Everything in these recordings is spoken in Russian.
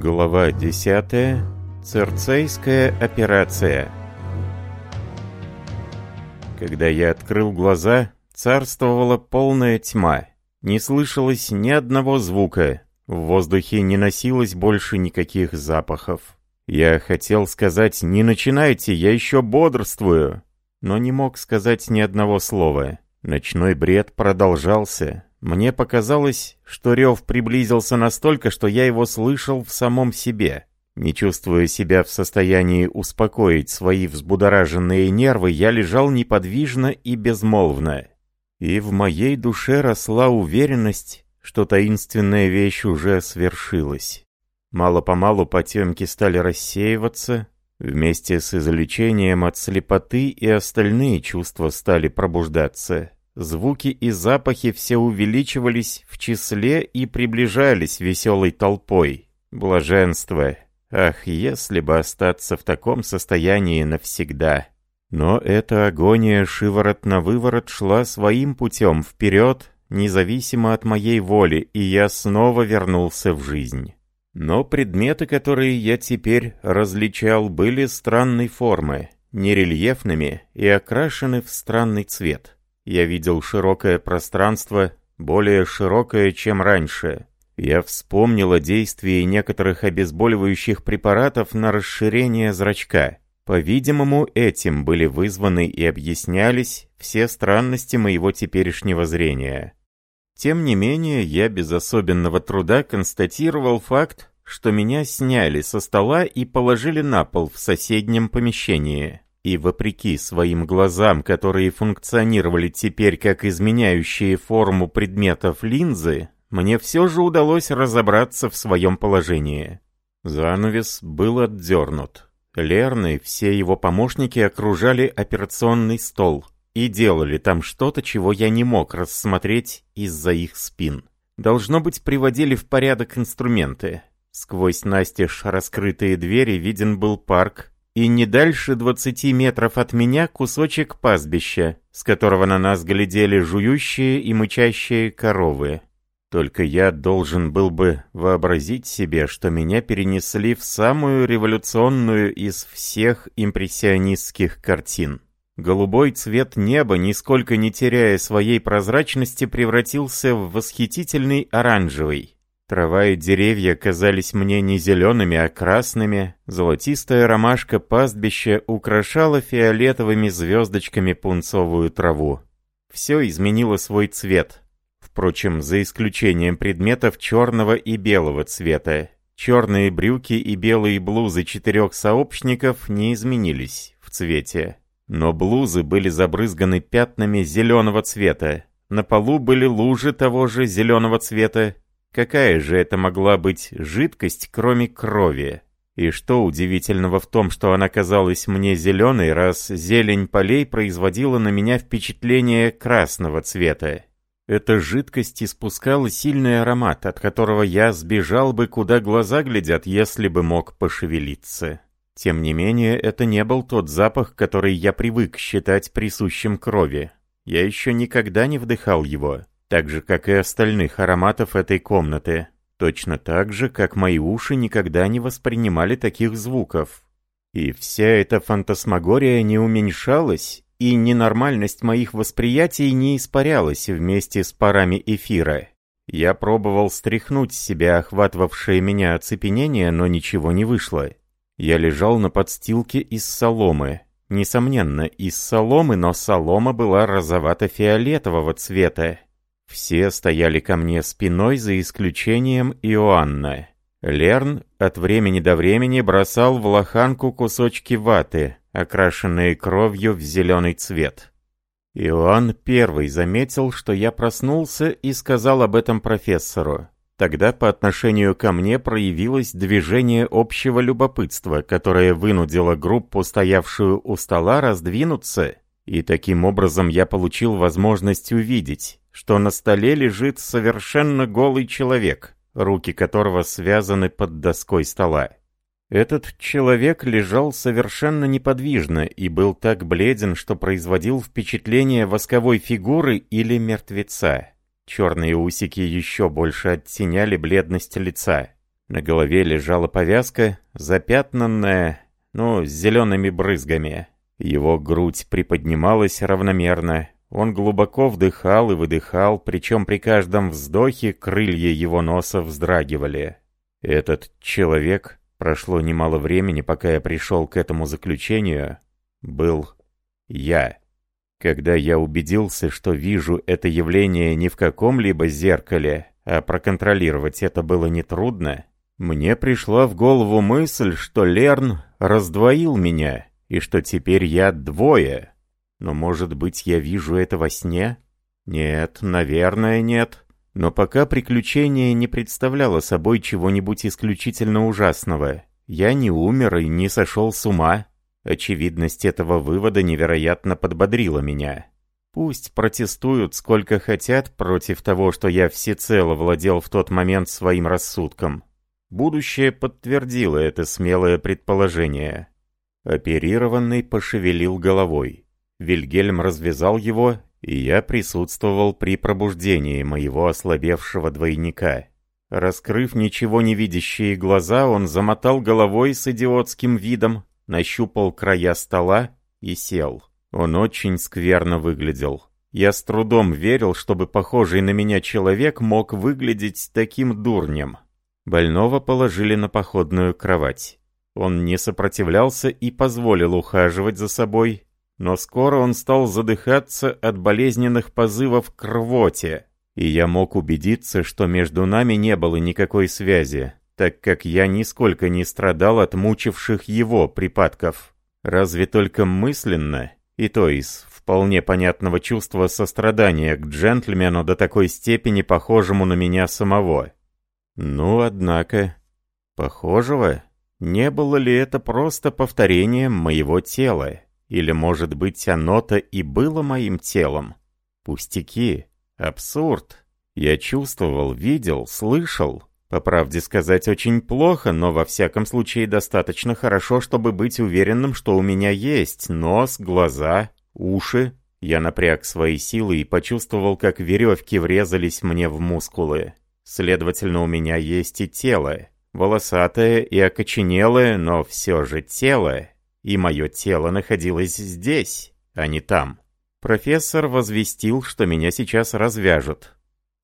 Глава 10. Церцейская операция. Когда я открыл глаза, царствовала полная тьма. Не слышалось ни одного звука, в воздухе не носилось больше никаких запахов. Я хотел сказать «не начинайте, я еще бодрствую», но не мог сказать ни одного слова. Ночной бред продолжался. Мне показалось, что рев приблизился настолько, что я его слышал в самом себе. Не чувствуя себя в состоянии успокоить свои взбудораженные нервы, я лежал неподвижно и безмолвно. И в моей душе росла уверенность, что таинственная вещь уже свершилась. Мало-помалу потемки стали рассеиваться, вместе с излечением от слепоты и остальные чувства стали пробуждаться. Звуки и запахи все увеличивались в числе и приближались веселой толпой. Блаженство! Ах, если бы остаться в таком состоянии навсегда! Но эта агония шиворот на выворот шла своим путем вперед, независимо от моей воли, и я снова вернулся в жизнь. Но предметы, которые я теперь различал, были странной формы, нерельефными и окрашены в странный цвет. Я видел широкое пространство, более широкое, чем раньше. Я вспомнил о действии некоторых обезболивающих препаратов на расширение зрачка. По-видимому, этим были вызваны и объяснялись все странности моего теперешнего зрения. Тем не менее, я без особенного труда констатировал факт, что меня сняли со стола и положили на пол в соседнем помещении. И вопреки своим глазам, которые функционировали теперь как изменяющие форму предметов линзы, мне все же удалось разобраться в своем положении. Занавес был отдернут. Лерн и все его помощники окружали операционный стол и делали там что-то, чего я не мог рассмотреть из-за их спин. Должно быть, приводили в порядок инструменты. Сквозь настежь раскрытые двери виден был парк и не дальше двадцати метров от меня кусочек пастбища, с которого на нас глядели жующие и мычащие коровы. Только я должен был бы вообразить себе, что меня перенесли в самую революционную из всех импрессионистских картин. Голубой цвет неба, нисколько не теряя своей прозрачности, превратился в восхитительный оранжевый. Трава и деревья казались мне не зелеными, а красными. Золотистая ромашка пастбища украшала фиолетовыми звездочками пунцовую траву. Все изменило свой цвет. Впрочем, за исключением предметов черного и белого цвета. Черные брюки и белые блузы четырех сообщников не изменились в цвете. Но блузы были забрызганы пятнами зеленого цвета. На полу были лужи того же зеленого цвета, Какая же это могла быть жидкость, кроме крови? И что удивительного в том, что она казалась мне зеленой, раз зелень полей производила на меня впечатление красного цвета? Эта жидкость испускала сильный аромат, от которого я сбежал бы, куда глаза глядят, если бы мог пошевелиться. Тем не менее, это не был тот запах, который я привык считать присущим крови. Я еще никогда не вдыхал его так же, как и остальных ароматов этой комнаты. Точно так же, как мои уши никогда не воспринимали таких звуков. И вся эта фантасмагория не уменьшалась, и ненормальность моих восприятий не испарялась вместе с парами эфира. Я пробовал стряхнуть с себя охватывавшее меня оцепенение, но ничего не вышло. Я лежал на подстилке из соломы. Несомненно, из соломы, но солома была розовато-фиолетового цвета, все стояли ко мне спиной за исключением Иоанна. Лерн от времени до времени бросал в лоханку кусочки ваты, окрашенные кровью в зеленый цвет. Иоанн первый заметил, что я проснулся и сказал об этом профессору. Тогда по отношению ко мне проявилось движение общего любопытства, которое вынудило группу, стоявшую у стола, раздвинуться, и таким образом я получил возможность увидеть, что на столе лежит совершенно голый человек, руки которого связаны под доской стола. Этот человек лежал совершенно неподвижно и был так бледен, что производил впечатление восковой фигуры или мертвеца. Черные усики еще больше оттеняли бледность лица. На голове лежала повязка, запятнанная, ну, с зелеными брызгами. Его грудь приподнималась равномерно. Он глубоко вдыхал и выдыхал, причем при каждом вздохе крылья его носа вздрагивали. Этот человек, прошло немало времени, пока я пришел к этому заключению, был я. Когда я убедился, что вижу это явление не в каком-либо зеркале, а проконтролировать это было нетрудно, мне пришла в голову мысль, что Лерн раздвоил меня, и что теперь я двое. Но, может быть, я вижу это во сне? Нет, наверное, нет. Но пока приключение не представляло собой чего-нибудь исключительно ужасного. Я не умер и не сошел с ума. Очевидность этого вывода невероятно подбодрила меня. Пусть протестуют сколько хотят против того, что я всецело владел в тот момент своим рассудком. Будущее подтвердило это смелое предположение. Оперированный пошевелил головой. Вильгельм развязал его, и я присутствовал при пробуждении моего ослабевшего двойника. Раскрыв ничего не видящие глаза, он замотал головой с идиотским видом, нащупал края стола и сел. Он очень скверно выглядел. Я с трудом верил, чтобы похожий на меня человек мог выглядеть таким дурнем. Больного положили на походную кровать. Он не сопротивлялся и позволил ухаживать за собой, но скоро он стал задыхаться от болезненных позывов к рвоте, и я мог убедиться, что между нами не было никакой связи, так как я нисколько не страдал от мучивших его припадков. Разве только мысленно, и то из вполне понятного чувства сострадания к джентльмену до такой степени похожему на меня самого. Ну, однако, похожего? Не было ли это просто повторением моего тела? Или, может быть, оно-то и было моим телом? Пустяки, абсурд. Я чувствовал, видел, слышал, по правде сказать, очень плохо, но во всяком случае достаточно хорошо, чтобы быть уверенным, что у меня есть нос, глаза, уши. Я напряг свои силы и почувствовал, как веревки врезались мне в мускулы. Следовательно, у меня есть и тело. Волосатое и окоченелое, но все же тело. И мое тело находилось здесь, а не там. Профессор возвестил, что меня сейчас развяжут.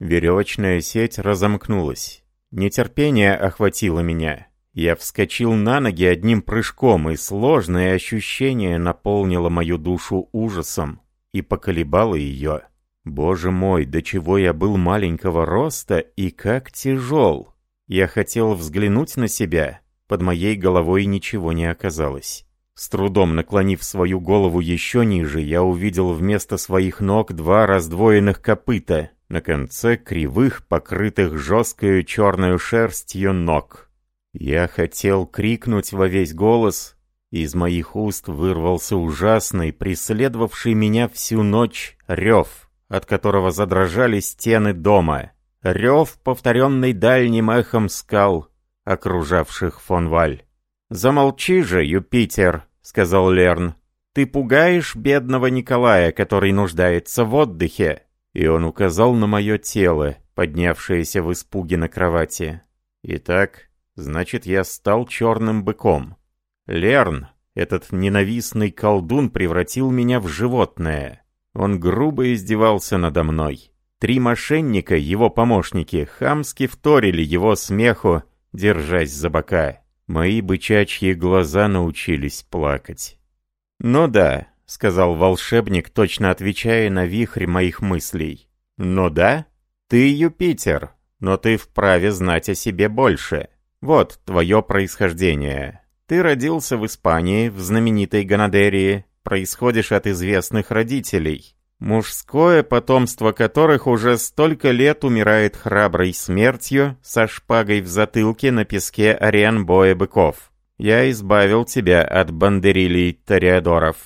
Веревочная сеть разомкнулась. Нетерпение охватило меня. Я вскочил на ноги одним прыжком, и сложное ощущение наполнило мою душу ужасом и поколебало ее. Боже мой, до чего я был маленького роста и как тяжел! Я хотел взглянуть на себя. Под моей головой ничего не оказалось. С трудом наклонив свою голову еще ниже, я увидел вместо своих ног два раздвоенных копыта, на конце кривых, покрытых жесткою черной шерстью ног. Я хотел крикнуть во весь голос, из моих уст вырвался ужасный, преследовавший меня всю ночь, рев, от которого задрожали стены дома. Рев, повторенный дальним эхом скал, окружавших фон Валь. «Замолчи же, Юпитер», — сказал Лерн. «Ты пугаешь бедного Николая, который нуждается в отдыхе». И он указал на мое тело, поднявшееся в испуге на кровати. Итак, значит, я стал черным быком. Лерн, этот ненавистный колдун, превратил меня в животное. Он грубо издевался надо мной. Три мошенника, его помощники, хамски вторили его смеху, держась за бока. Мои бычачьи глаза научились плакать. «Ну да, — сказал волшебник, точно отвечая на вихрь моих мыслей. «Ну да, ты Юпитер, но ты вправе знать о себе больше. Вот твое происхождение. Ты родился в Испании, в знаменитой Ганадерии, происходишь от известных родителей, мужское потомство которых уже столько лет умирает храброй смертью со шпагой в затылке на песке арен боя быков. Я избавил тебя от бандерилей Тореадоров».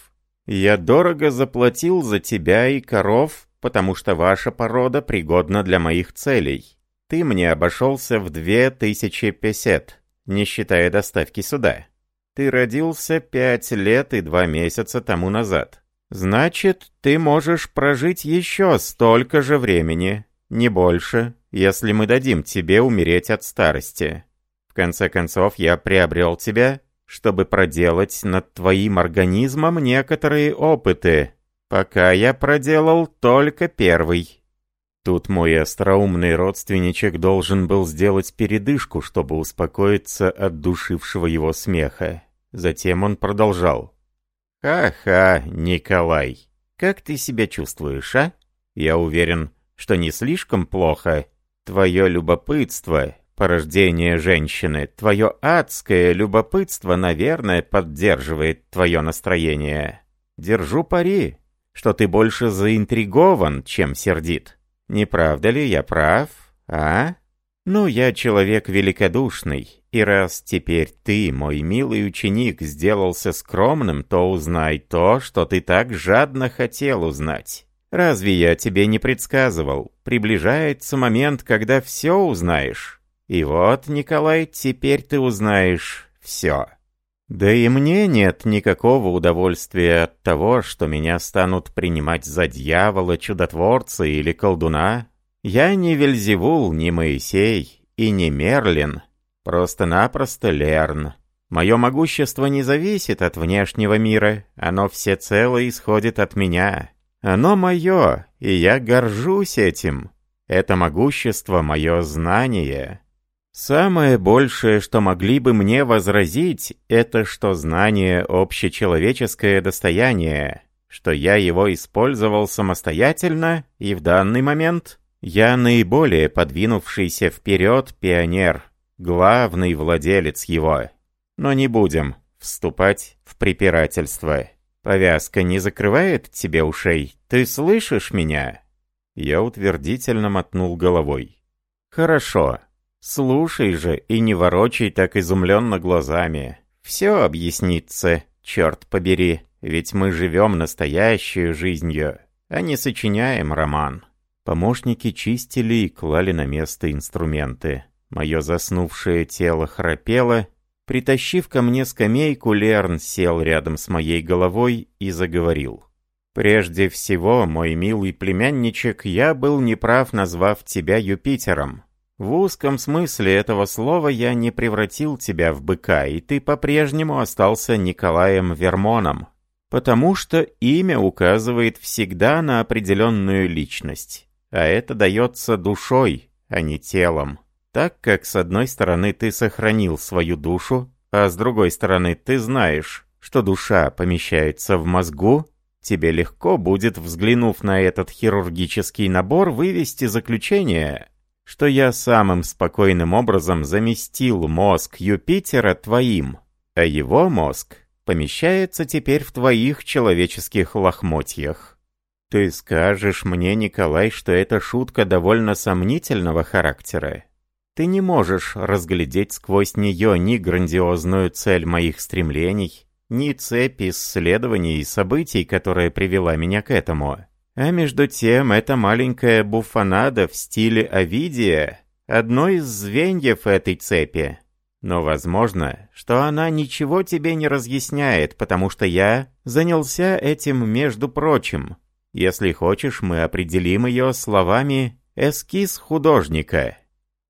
Я дорого заплатил за тебя и коров, потому что ваша порода пригодна для моих целей. Ты мне обошелся в две тысячи песет, не считая доставки сюда. Ты родился пять лет и два месяца тому назад. Значит, ты можешь прожить еще столько же времени, не больше, если мы дадим тебе умереть от старости конце концов, я приобрел тебя, чтобы проделать над твоим организмом некоторые опыты, пока я проделал только первый. Тут мой остроумный родственничек должен был сделать передышку, чтобы успокоиться от душившего его смеха. Затем он продолжал. «Ха-ха, Николай, как ты себя чувствуешь, а? Я уверен, что не слишком плохо. Твое любопытство, порождение женщины, твое адское любопытство, наверное, поддерживает твое настроение. Держу пари, что ты больше заинтригован, чем сердит. Не правда ли я прав, а? Ну, я человек великодушный, и раз теперь ты, мой милый ученик, сделался скромным, то узнай то, что ты так жадно хотел узнать. Разве я тебе не предсказывал? Приближается момент, когда все узнаешь. И вот, Николай, теперь ты узнаешь все. Да и мне нет никакого удовольствия от того, что меня станут принимать за дьявола, чудотворца или колдуна. Я не Вельзевул, не Моисей и не Мерлин, просто-напросто Лерн. Мое могущество не зависит от внешнего мира, оно всецело исходит от меня. Оно мое, и я горжусь этим. Это могущество — мое знание. Самое большее, что могли бы мне возразить, это что знание — общечеловеческое достояние, что я его использовал самостоятельно, и в данный момент я наиболее подвинувшийся вперед пионер, главный владелец его. Но не будем вступать в препирательство. Повязка не закрывает тебе ушей? Ты слышишь меня?» Я утвердительно мотнул головой. «Хорошо. Слушай же и не ворочай так изумленно глазами. Все объяснится, черт побери, ведь мы живем настоящую жизнью, а не сочиняем роман». Помощники чистили и клали на место инструменты. Мое заснувшее тело храпело, Притащив ко мне скамейку, Лерн сел рядом с моей головой и заговорил. «Прежде всего, мой милый племянничек, я был неправ, назвав тебя Юпитером. В узком смысле этого слова я не превратил тебя в быка, и ты по-прежнему остался Николаем Вермоном, потому что имя указывает всегда на определенную личность, а это дается душой, а не телом. Так как с одной стороны ты сохранил свою душу, а с другой стороны ты знаешь, что душа помещается в мозгу, тебе легко будет, взглянув на этот хирургический набор, вывести заключение, что я самым спокойным образом заместил мозг Юпитера твоим, а его мозг помещается теперь в твоих человеческих лохмотьях. Ты скажешь мне, Николай, что эта шутка довольно сомнительного характера, ты не можешь разглядеть сквозь нее ни грандиозную цель моих стремлений, ни цепь исследований и событий, которая привела меня к этому. А между тем, эта маленькая буфанада в стиле Овидия — одно из звеньев этой цепи. Но возможно, что она ничего тебе не разъясняет, потому что я занялся этим между прочим. Если хочешь, мы определим ее словами «эскиз художника».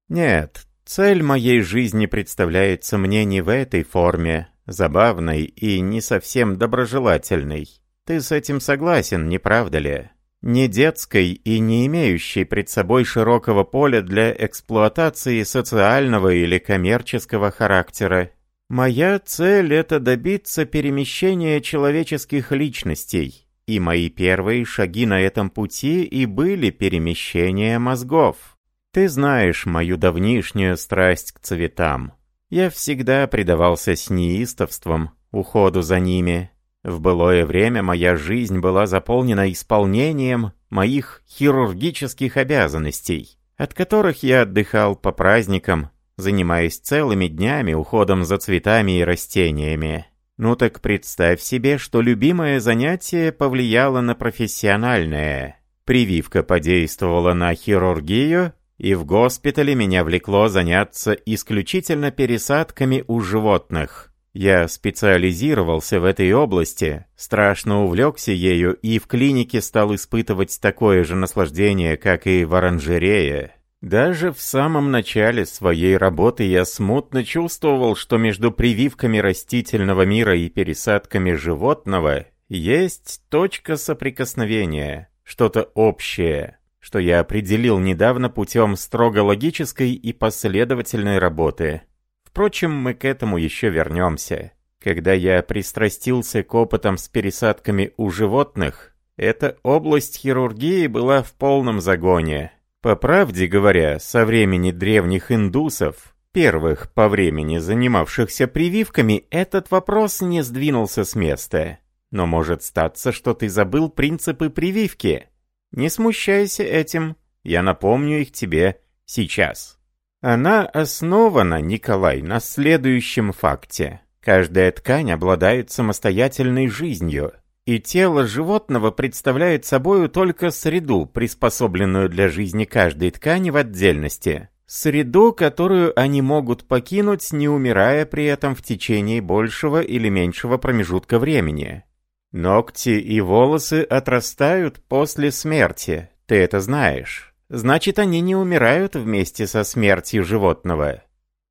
Нет, цель моей жизни представляется мне не в этой форме, забавной и не совсем доброжелательной. Ты с этим согласен, не правда ли? Не детской и не имеющей пред собой широкого поля для эксплуатации социального или коммерческого характера. Моя цель — это добиться перемещения человеческих личностей, и мои первые шаги на этом пути и были перемещение мозгов. Ты знаешь мою давнишнюю страсть к цветам. Я всегда предавался с неистовством, уходу за ними. В былое время моя жизнь была заполнена исполнением моих хирургических обязанностей, от которых я отдыхал по праздникам, занимаясь целыми днями уходом за цветами и растениями. Ну так представь себе, что любимое занятие повлияло на профессиональное. Прививка подействовала на хирургию, и в госпитале меня влекло заняться исключительно пересадками у животных. Я специализировался в этой области, страшно увлекся ею и в клинике стал испытывать такое же наслаждение, как и в оранжерее. Даже в самом начале своей работы я смутно чувствовал, что между прививками растительного мира и пересадками животного есть точка соприкосновения, что-то общее, что я определил недавно путем строго логической и последовательной работы. Впрочем, мы к этому еще вернемся. Когда я пристрастился к опытам с пересадками у животных, эта область хирургии была в полном загоне. По правде говоря, со времени древних индусов, первых по времени занимавшихся прививками, этот вопрос не сдвинулся с места. Но может статься, что ты забыл принципы прививки. Не смущайся этим, я напомню их тебе сейчас. Она основана, Николай, на следующем факте. Каждая ткань обладает самостоятельной жизнью, и тело животного представляет собою только среду, приспособленную для жизни каждой ткани в отдельности. Среду, которую они могут покинуть, не умирая при этом в течение большего или меньшего промежутка времени. Ногти и волосы отрастают после смерти, ты это знаешь. Значит, они не умирают вместе со смертью животного.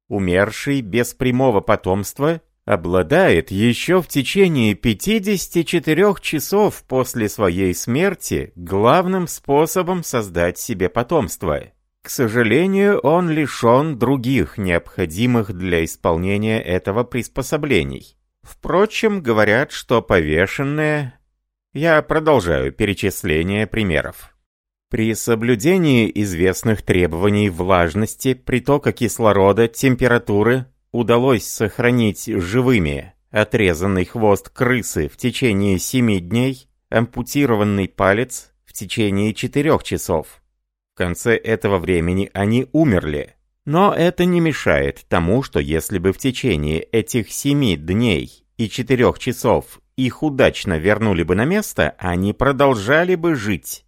Умерший без прямого потомства обладает еще в течение 54 часов после своей смерти главным способом создать себе потомство. К сожалению, он лишен других необходимых для исполнения этого приспособлений. Впрочем, говорят, что повешенные... Я продолжаю перечисление примеров. При соблюдении известных требований влажности, притока кислорода, температуры, удалось сохранить живыми отрезанный хвост крысы в течение 7 дней, ампутированный палец в течение 4 часов. В конце этого времени они умерли. Но это не мешает тому, что если бы в течение этих 7 дней и 4 часов их удачно вернули бы на место, они продолжали бы жить.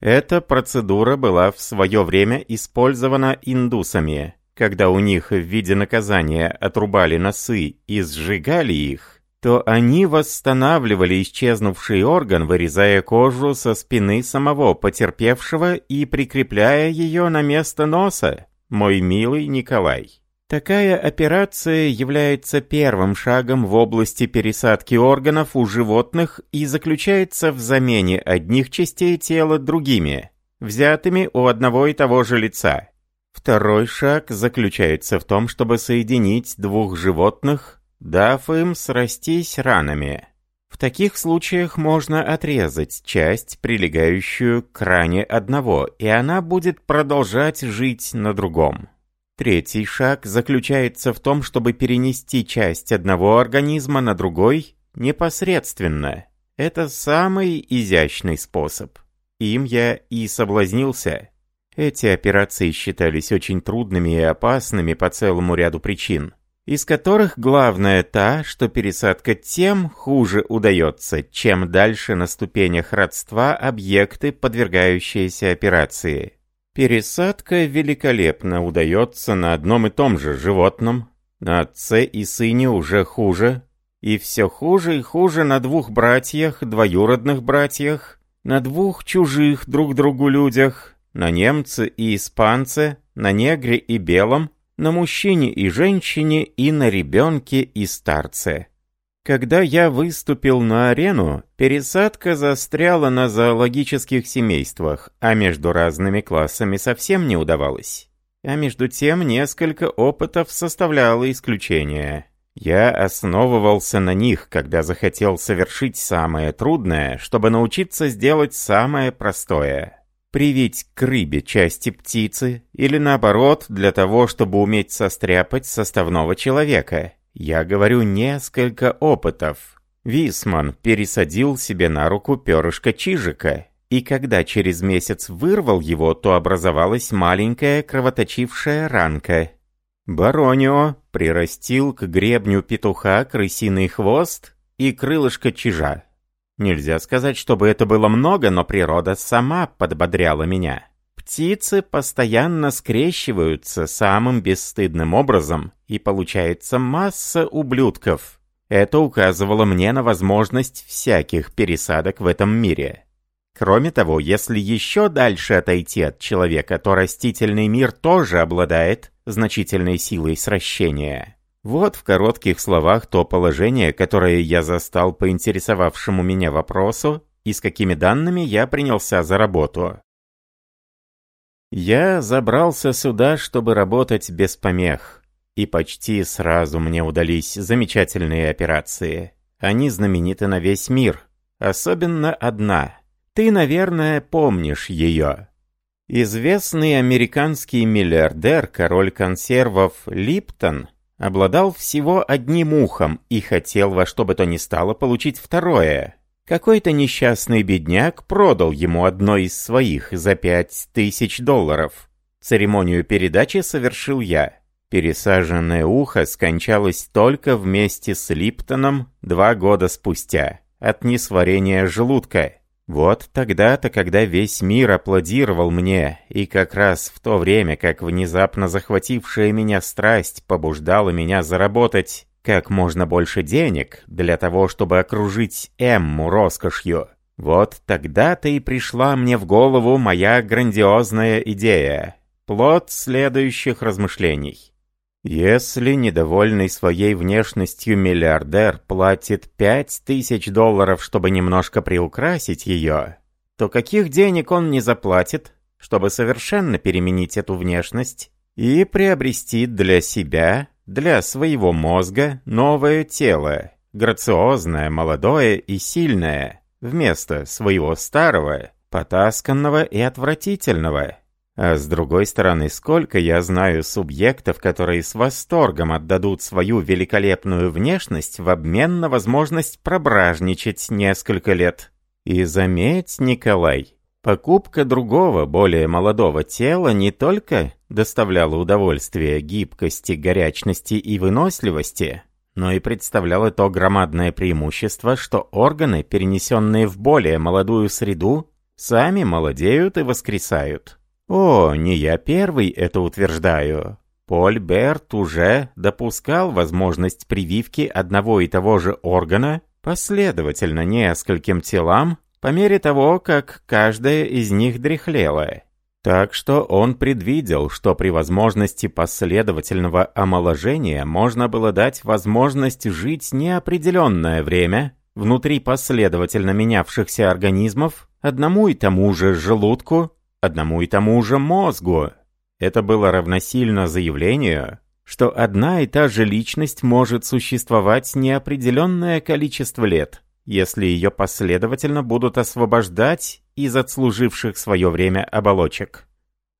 Эта процедура была в свое время использована индусами, когда у них в виде наказания отрубали носы и сжигали их, то они восстанавливали исчезнувший орган, вырезая кожу со спины самого потерпевшего и прикрепляя ее на место носа, мой милый Николай. Такая операция является первым шагом в области пересадки органов у животных и заключается в замене одних частей тела другими, взятыми у одного и того же лица. Второй шаг заключается в том, чтобы соединить двух животных, дав им срастись ранами. Таких случаях можно отрезать часть, прилегающую к ране одного, и она будет продолжать жить на другом. Третий шаг заключается в том, чтобы перенести часть одного организма на другой непосредственно. Это самый изящный способ. Им я и соблазнился. Эти операции считались очень трудными и опасными по целому ряду причин, из которых главная та, что пересадка тем хуже удается, чем дальше на ступенях родства объекты, подвергающиеся операции. Пересадка великолепно удается на одном и том же животном, на отце и сыне уже хуже, и все хуже и хуже на двух братьях, двоюродных братьях, на двух чужих друг другу людях, на немце и испанце, на негре и белом, на мужчине и женщине и на ребенке и старце. Когда я выступил на арену, пересадка застряла на зоологических семействах, а между разными классами совсем не удавалось. А между тем несколько опытов составляло исключение. Я основывался на них, когда захотел совершить самое трудное, чтобы научиться сделать самое простое привить к рыбе части птицы, или наоборот, для того, чтобы уметь состряпать составного человека. Я говорю несколько опытов. Висман пересадил себе на руку перышко чижика, и когда через месяц вырвал его, то образовалась маленькая кровоточившая ранка. Баронио прирастил к гребню петуха крысиный хвост и крылышко чижа. Нельзя сказать, чтобы это было много, но природа сама подбодряла меня. Птицы постоянно скрещиваются самым бесстыдным образом, и получается масса ублюдков. Это указывало мне на возможность всяких пересадок в этом мире. Кроме того, если еще дальше отойти от человека, то растительный мир тоже обладает значительной силой сращения. Вот в коротких словах то положение, которое я застал по интересовавшему меня вопросу, и с какими данными я принялся за работу. Я забрался сюда, чтобы работать без помех, и почти сразу мне удались замечательные операции. Они знамениты на весь мир, особенно одна. Ты, наверное, помнишь ее. Известный американский миллиардер, король консервов Липтон, обладал всего одним ухом и хотел во что бы то ни стало получить второе. Какой-то несчастный бедняк продал ему одно из своих за пять тысяч долларов. Церемонию передачи совершил я. Пересаженное ухо скончалось только вместе с Липтоном два года спустя от несварения желудка. Вот тогда-то, когда весь мир аплодировал мне, и как раз в то время, как внезапно захватившая меня страсть побуждала меня заработать как можно больше денег для того, чтобы окружить Эмму роскошью, вот тогда-то и пришла мне в голову моя грандиозная идея, плод следующих размышлений. Если недовольный своей внешностью миллиардер платит пять тысяч долларов, чтобы немножко приукрасить ее, то каких денег он не заплатит, чтобы совершенно переменить эту внешность и приобрести для себя, для своего мозга новое тело, грациозное, молодое и сильное, вместо своего старого, потасканного и отвратительного. А с другой стороны, сколько я знаю субъектов, которые с восторгом отдадут свою великолепную внешность в обмен на возможность прображничать несколько лет. И заметь, Николай, покупка другого, более молодого тела не только доставляла удовольствие гибкости, горячности и выносливости, но и представляла то громадное преимущество, что органы, перенесенные в более молодую среду, сами молодеют и воскресают. О, не я первый это утверждаю. Поль Берт уже допускал возможность прививки одного и того же органа последовательно нескольким телам по мере того, как каждая из них дряхлела. Так что он предвидел, что при возможности последовательного омоложения можно было дать возможность жить неопределенное время внутри последовательно менявшихся организмов одному и тому же желудку одному и тому же мозгу. Это было равносильно заявлению, что одна и та же личность может существовать неопределенное количество лет, если ее последовательно будут освобождать из отслуживших свое время оболочек.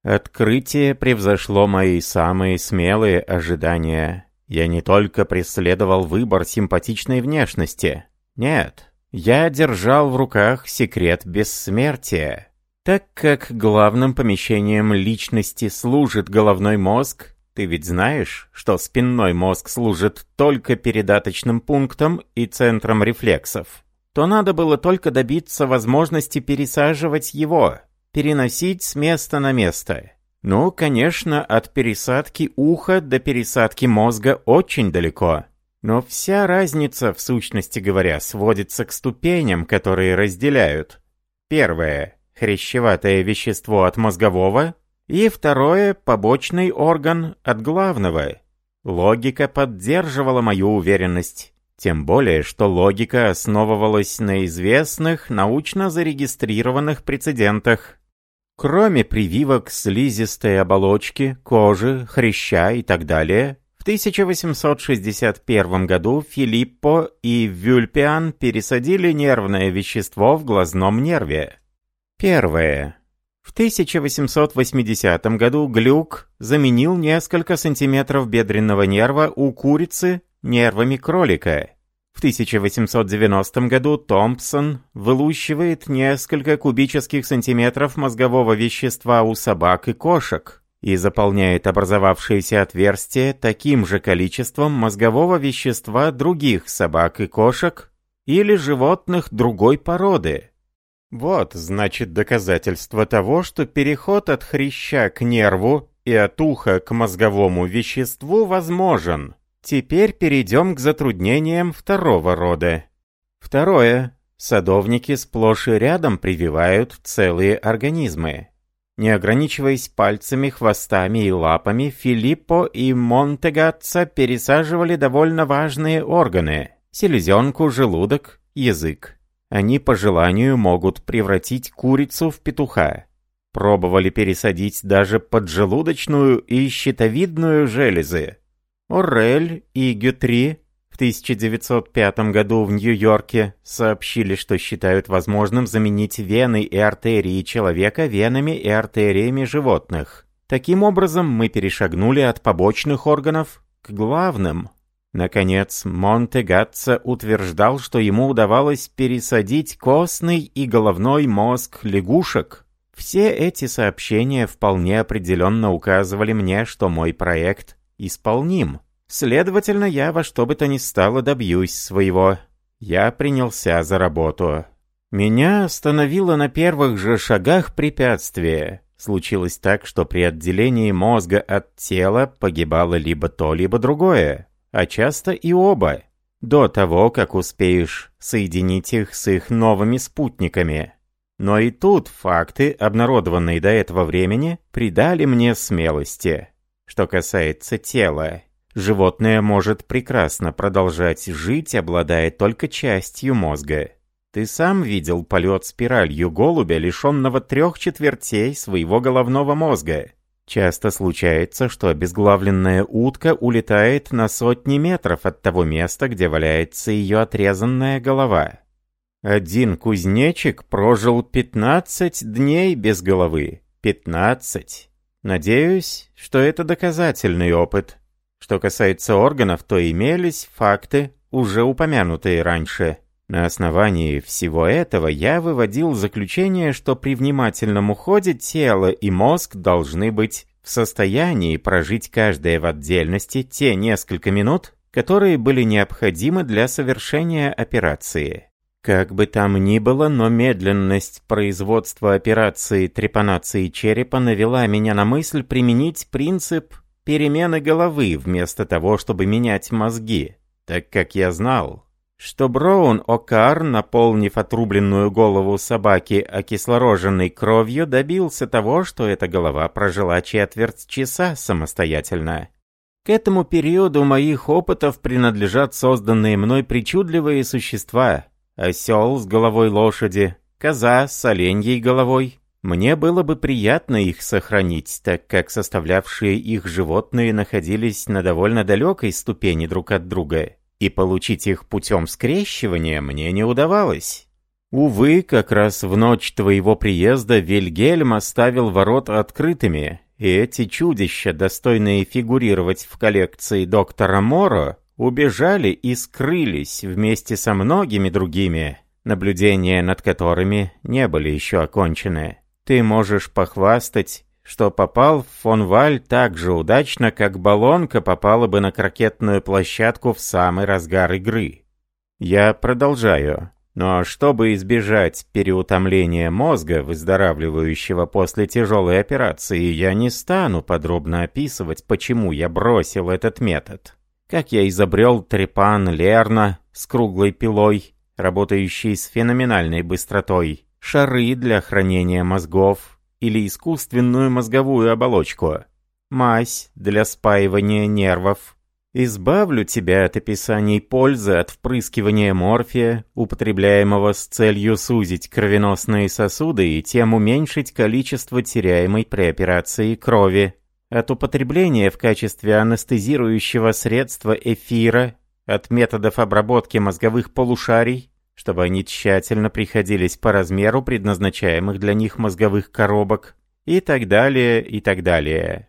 Открытие превзошло мои самые смелые ожидания. Я не только преследовал выбор симпатичной внешности. Нет, я держал в руках секрет бессмертия. Так как главным помещением личности служит головной мозг, ты ведь знаешь, что спинной мозг служит только передаточным пунктом и центром рефлексов, то надо было только добиться возможности пересаживать его, переносить с места на место. Ну, конечно, от пересадки уха до пересадки мозга очень далеко. Но вся разница, в сущности говоря, сводится к ступеням, которые разделяют. Первое хрящеватое вещество от мозгового, и второе – побочный орган от главного. Логика поддерживала мою уверенность. Тем более, что логика основывалась на известных, научно зарегистрированных прецедентах. Кроме прививок слизистой оболочки, кожи, хряща и так далее, в 1861 году Филиппо и Вюльпиан пересадили нервное вещество в глазном нерве. Первое. В 1880 году Глюк заменил несколько сантиметров бедренного нерва у курицы нервами кролика. В 1890 году Томпсон вылущивает несколько кубических сантиметров мозгового вещества у собак и кошек и заполняет образовавшееся отверстие таким же количеством мозгового вещества других собак и кошек или животных другой породы. Вот, значит, доказательство того, что переход от хряща к нерву и от уха к мозговому веществу возможен. Теперь перейдем к затруднениям второго рода. Второе. Садовники сплошь и рядом прививают целые организмы. Не ограничиваясь пальцами, хвостами и лапами, Филиппо и Монтегатца пересаживали довольно важные органы – селезенку, желудок, язык. Они по желанию могут превратить курицу в петуха. Пробовали пересадить даже поджелудочную и щитовидную железы. Орель и Гютри в 1905 году в Нью-Йорке сообщили, что считают возможным заменить вены и артерии человека венами и артериями животных. Таким образом, мы перешагнули от побочных органов к главным. Наконец, Монтегатца утверждал, что ему удавалось пересадить костный и головной мозг лягушек. Все эти сообщения вполне определенно указывали мне, что мой проект исполним. Следовательно, я во что бы то ни стало добьюсь своего. Я принялся за работу. Меня остановило на первых же шагах препятствие. Случилось так, что при отделении мозга от тела погибало либо то, либо другое а часто и оба, до того, как успеешь соединить их с их новыми спутниками. Но и тут факты, обнародованные до этого времени, придали мне смелости. Что касается тела, животное может прекрасно продолжать жить, обладая только частью мозга. Ты сам видел полет спиралью голубя, лишенного трех четвертей своего головного мозга. Часто случается, что обезглавленная утка улетает на сотни метров от того места, где валяется ее отрезанная голова. Один кузнечик прожил 15 дней без головы. 15. Надеюсь, что это доказательный опыт. Что касается органов, то имелись факты, уже упомянутые раньше. На основании всего этого я выводил заключение, что при внимательном уходе тело и мозг должны быть в состоянии прожить каждое в отдельности те несколько минут, которые были необходимы для совершения операции. Как бы там ни было, но медленность производства операции трепанации черепа навела меня на мысль применить принцип перемены головы вместо того, чтобы менять мозги, так как я знал, что Броун О'Кар, наполнив отрубленную голову собаки окислороженной кровью, добился того, что эта голова прожила четверть часа самостоятельно. К этому периоду моих опытов принадлежат созданные мной причудливые существа. Осел с головой лошади, коза с оленьей головой. Мне было бы приятно их сохранить, так как составлявшие их животные находились на довольно далекой ступени друг от друга и получить их путем скрещивания мне не удавалось. Увы, как раз в ночь твоего приезда Вильгельм оставил ворота открытыми, и эти чудища, достойные фигурировать в коллекции доктора Моро, убежали и скрылись вместе со многими другими, наблюдения над которыми не были еще окончены. Ты можешь похвастать, что попал в Фонваль так же удачно, как баллонка попала бы на крокетную площадку в самый разгар игры. Я продолжаю. Но чтобы избежать переутомления мозга, выздоравливающего после тяжелой операции, я не стану подробно описывать, почему я бросил этот метод. Как я изобрел трепан Лерна с круглой пилой, работающей с феноменальной быстротой, шары для хранения мозгов, или искусственную мозговую оболочку. Мазь для спаивания нервов. Избавлю тебя от описаний пользы от впрыскивания морфия, употребляемого с целью сузить кровеносные сосуды и тем уменьшить количество теряемой при операции крови, от употребления в качестве анестезирующего средства эфира, от методов обработки мозговых полушарий, чтобы они тщательно приходились по размеру предназначаемых для них мозговых коробок, и так далее, и так далее.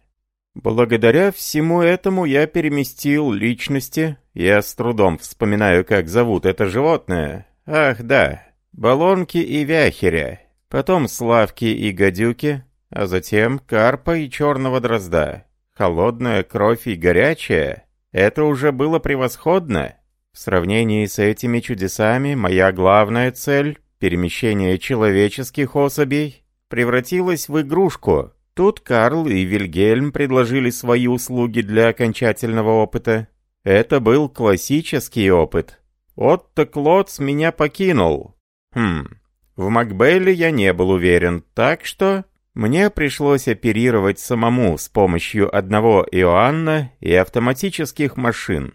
Благодаря всему этому я переместил личности, я с трудом вспоминаю, как зовут это животное. Ах, да, баллонки и вяхеря, потом славки и гадюки, а затем карпа и черного дрозда. Холодная кровь и горячая — это уже было превосходно. В сравнении с этими чудесами, моя главная цель — перемещение человеческих особей — превратилась в игрушку. Тут Карл и Вильгельм предложили свои услуги для окончательного опыта. Это был классический опыт. Отто Клотс меня покинул. Хм, в Макбейле я не был уверен, так что мне пришлось оперировать самому с помощью одного Иоанна и автоматических машин.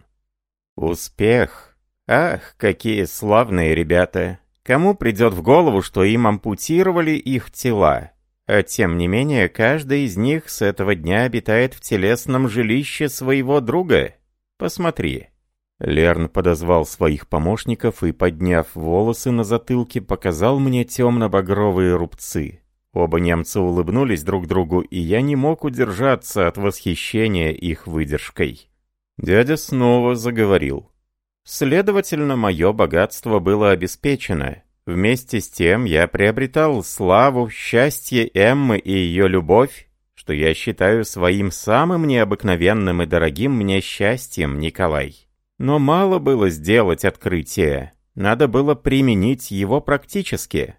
Успех! Ах, какие славные ребята! Кому придет в голову, что им ампутировали их тела? А тем не менее, каждый из них с этого дня обитает в телесном жилище своего друга. Посмотри. Лерн подозвал своих помощников и, подняв волосы на затылке, показал мне темно-багровые рубцы. Оба немца улыбнулись друг другу, и я не мог удержаться от восхищения их выдержкой. Дядя снова заговорил. Следовательно, мое богатство было обеспечено. Вместе с тем я приобретал славу, счастье Эммы и ее любовь, что я считаю своим самым необыкновенным и дорогим мне счастьем, Николай. Но мало было сделать открытие, надо было применить его практически.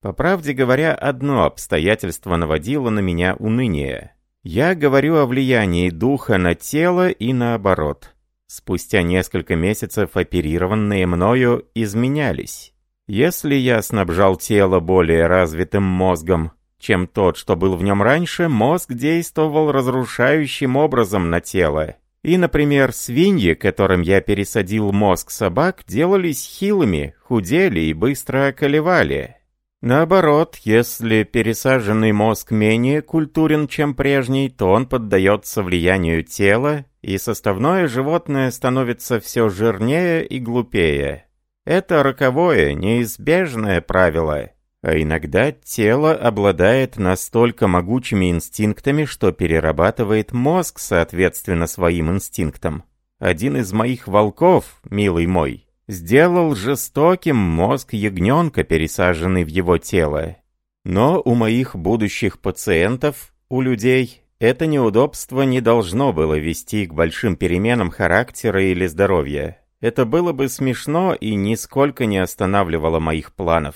По правде говоря, одно обстоятельство наводило на меня уныние. Я говорю о влиянии духа на тело и наоборот. Спустя несколько месяцев оперированные мною изменялись. Если я снабжал тело более развитым мозгом, чем тот, что был в нем раньше, мозг действовал разрушающим образом на тело, и, например, свиньи, которым я пересадил мозг собак, делались хилыми, худели и быстро околевали. Наоборот, если пересаженный мозг менее культурен, чем прежний, то он поддается влиянию тела, и составное животное становится все жирнее и глупее. Это роковое, неизбежное правило. А иногда тело обладает настолько могучими инстинктами, что перерабатывает мозг соответственно своим инстинктам. Один из моих волков, милый мой, сделал жестоким мозг ягненка, пересаженный в его тело. Но у моих будущих пациентов, у людей, это неудобство не должно было вести к большим переменам характера или здоровья. Это было бы смешно и нисколько не останавливало моих планов.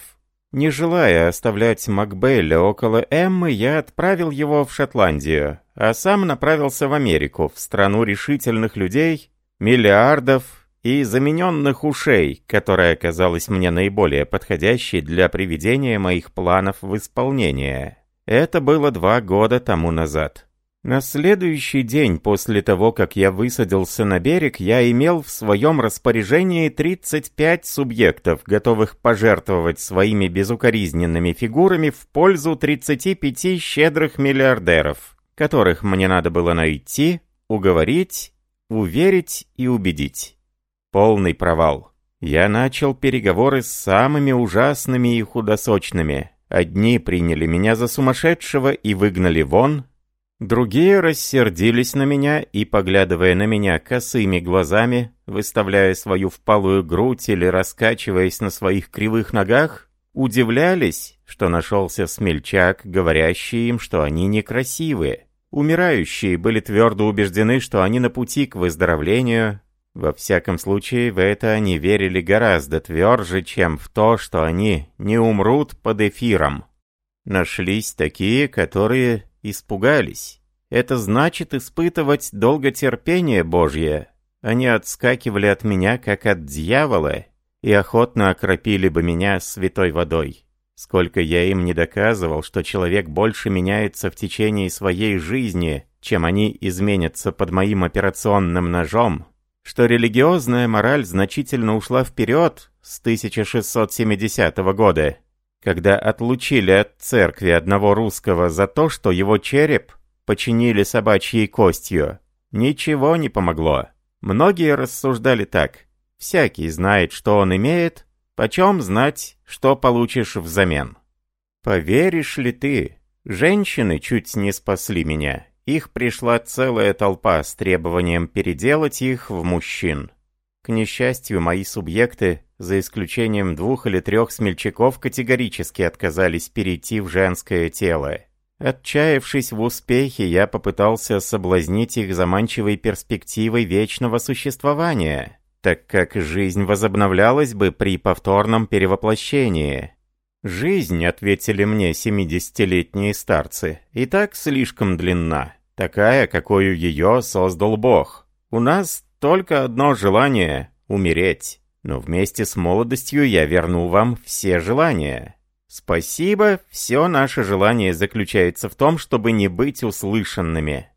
Не желая оставлять Макбелля около Эммы, я отправил его в Шотландию, а сам направился в Америку, в страну решительных людей, миллиардов и замененных ушей, которая оказалась мне наиболее подходящей для приведения моих планов в исполнение. Это было два года тому назад. На следующий день после того, как я высадился на берег, я имел в своем распоряжении 35 субъектов, готовых пожертвовать своими безукоризненными фигурами в пользу 35 щедрых миллиардеров, которых мне надо было найти, уговорить, уверить и убедить. Полный провал. Я начал переговоры с самыми ужасными и худосочными. Одни приняли меня за сумасшедшего и выгнали вон, Другие рассердились на меня и, поглядывая на меня косыми глазами, выставляя свою впалую грудь или раскачиваясь на своих кривых ногах, удивлялись, что нашелся смельчак, говорящий им, что они некрасивые. Умирающие были твердо убеждены, что они на пути к выздоровлению. Во всяком случае, в это они верили гораздо тверже, чем в то, что они не умрут под эфиром. Нашлись такие, которые испугались. Это значит испытывать долготерпение Божье. Они отскакивали от меня, как от дьявола, и охотно окропили бы меня святой водой. Сколько я им не доказывал, что человек больше меняется в течение своей жизни, чем они изменятся под моим операционным ножом, что религиозная мораль значительно ушла вперед с 1670 года, когда отлучили от церкви одного русского за то, что его череп починили собачьей костью, ничего не помогло. Многие рассуждали так. Всякий знает, что он имеет, почем знать, что получишь взамен. Поверишь ли ты, женщины чуть не спасли меня. Их пришла целая толпа с требованием переделать их в мужчин. К несчастью, мои субъекты за исключением двух или трех смельчаков, категорически отказались перейти в женское тело. Отчаявшись в успехе, я попытался соблазнить их заманчивой перспективой вечного существования, так как жизнь возобновлялась бы при повторном перевоплощении. «Жизнь», — ответили мне семидесятилетние старцы, — «и так слишком длинна, такая, какую ее создал Бог. У нас только одно желание — умереть». Но вместе с молодостью я верну вам все желания. Спасибо, все наше желание заключается в том, чтобы не быть услышанными.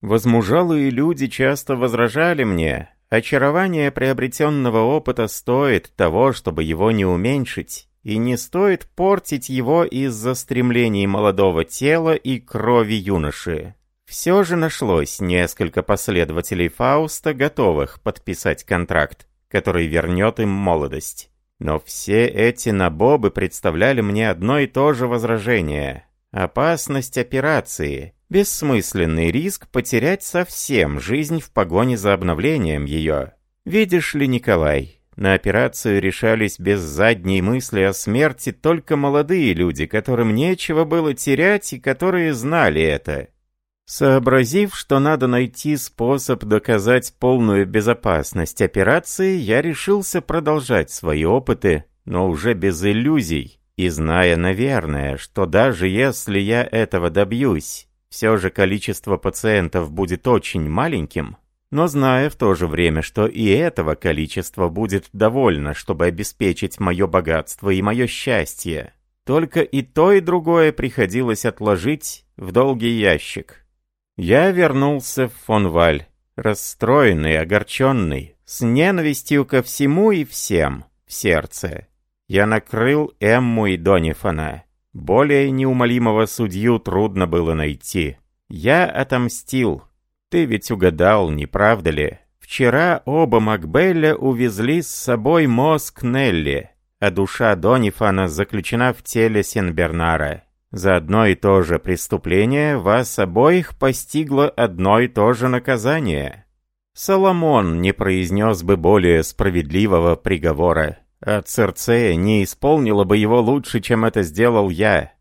Возмужалые люди часто возражали мне, очарование приобретенного опыта стоит того, чтобы его не уменьшить, и не стоит портить его из-за стремлений молодого тела и крови юноши. Все же нашлось несколько последователей Фауста, готовых подписать контракт, который вернет им молодость. Но все эти набобы представляли мне одно и то же возражение. Опасность операции, бессмысленный риск потерять совсем жизнь в погоне за обновлением ее. Видишь ли, Николай, на операцию решались без задней мысли о смерти только молодые люди, которым нечего было терять и которые знали это. Сообразив, что надо найти способ доказать полную безопасность операции, я решился продолжать свои опыты, но уже без иллюзий, и зная, наверное, что даже если я этого добьюсь, все же количество пациентов будет очень маленьким, но зная в то же время, что и этого количества будет довольно, чтобы обеспечить мое богатство и мое счастье. Только и то, и другое приходилось отложить в долгий ящик. Я вернулся в Фонваль, расстроенный, огорченный, с ненавистью ко всему и всем в сердце. Я накрыл Эмму и Донифана. Более неумолимого судью трудно было найти. Я отомстил. Ты ведь угадал, не правда ли? Вчера оба Макбелля увезли с собой мозг Нелли, а душа Донифана заключена в теле Сенбернара. За одно и то же преступление вас обоих постигло одно и то же наказание. Соломон не произнес бы более справедливого приговора, а Церцея не исполнила бы его лучше, чем это сделал я.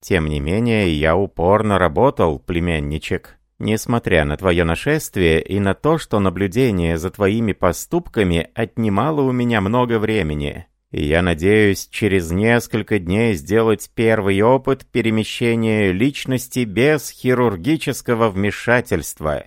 Тем не менее, я упорно работал, племянничек. Несмотря на твое нашествие и на то, что наблюдение за твоими поступками отнимало у меня много времени. И я надеюсь через несколько дней сделать первый опыт перемещения личности без хирургического вмешательства.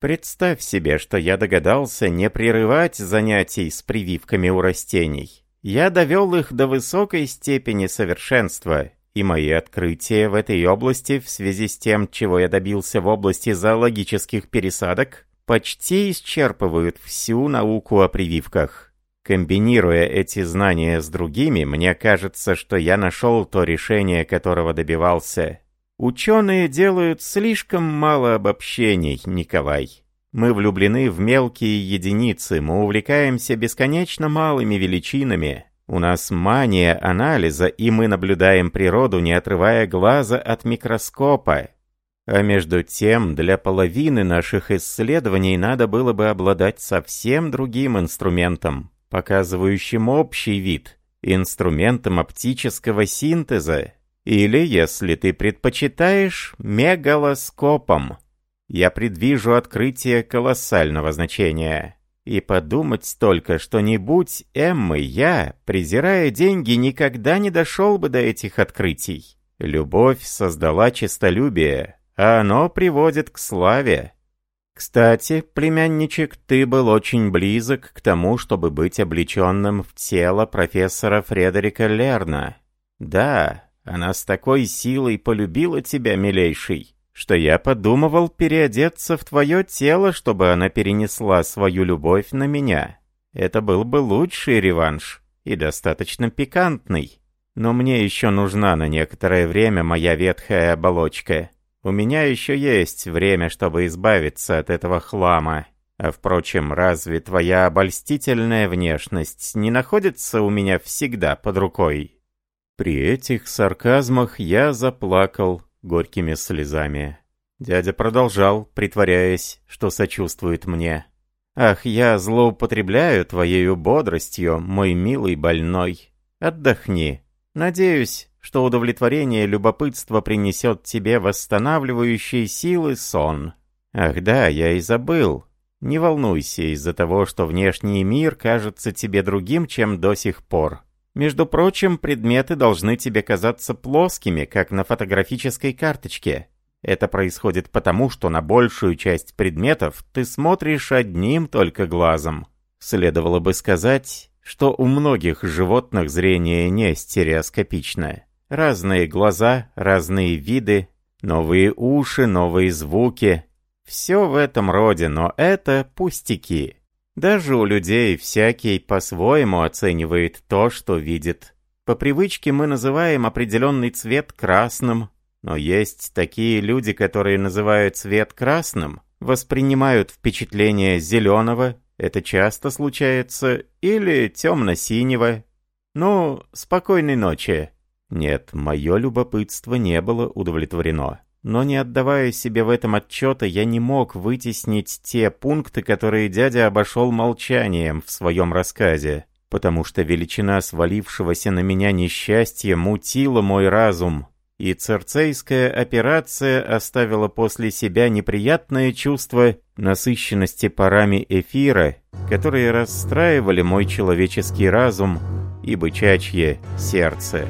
Представь себе, что я догадался не прерывать занятий с прививками у растений. Я довел их до высокой степени совершенства, и мои открытия в этой области в связи с тем, чего я добился в области зоологических пересадок, почти исчерпывают всю науку о прививках. Комбинируя эти знания с другими, мне кажется, что я нашел то решение, которого добивался. Ученые делают слишком мало обобщений, Николай. Мы влюблены в мелкие единицы, мы увлекаемся бесконечно малыми величинами. У нас мания анализа, и мы наблюдаем природу, не отрывая глаза от микроскопа. А между тем, для половины наших исследований надо было бы обладать совсем другим инструментом показывающим общий вид, инструментом оптического синтеза, или, если ты предпочитаешь, мегалоскопом. Я предвижу открытие колоссального значения. И подумать только, что не будь Эммы, я, презирая деньги, никогда не дошел бы до этих открытий. Любовь создала честолюбие, а оно приводит к славе. Кстати, племянничек, ты был очень близок к тому, чтобы быть облеченным в тело профессора Фредерика Лерна. Да, она с такой силой полюбила тебя, милейший, что я подумывал переодеться в твое тело, чтобы она перенесла свою любовь на меня. Это был бы лучший реванш и достаточно пикантный. Но мне еще нужна на некоторое время моя ветхая оболочка. У меня еще есть время, чтобы избавиться от этого хлама. А впрочем, разве твоя обольстительная внешность не находится у меня всегда под рукой?» При этих сарказмах я заплакал горькими слезами. Дядя продолжал, притворяясь, что сочувствует мне. «Ах, я злоупотребляю твоею бодростью, мой милый больной. Отдохни. Надеюсь, что удовлетворение любопытства принесет тебе восстанавливающие силы сон. Ах да, я и забыл. Не волнуйся из-за того, что внешний мир кажется тебе другим, чем до сих пор. Между прочим, предметы должны тебе казаться плоскими, как на фотографической карточке. Это происходит потому, что на большую часть предметов ты смотришь одним только глазом. Следовало бы сказать, что у многих животных зрение не стереоскопичное. Разные глаза, разные виды, новые уши, новые звуки. Все в этом роде, но это пустяки. Даже у людей всякий по-своему оценивает то, что видит. По привычке мы называем определенный цвет красным, но есть такие люди, которые называют цвет красным, воспринимают впечатление зеленого, это часто случается, или темно-синего. Ну, спокойной ночи. Нет, мое любопытство не было удовлетворено. Но не отдавая себе в этом отчета, я не мог вытеснить те пункты, которые дядя обошел молчанием в своем рассказе, потому что величина свалившегося на меня несчастья мутила мой разум, и церцейская операция оставила после себя неприятное чувство насыщенности парами эфира, которые расстраивали мой человеческий разум и бычачье сердце.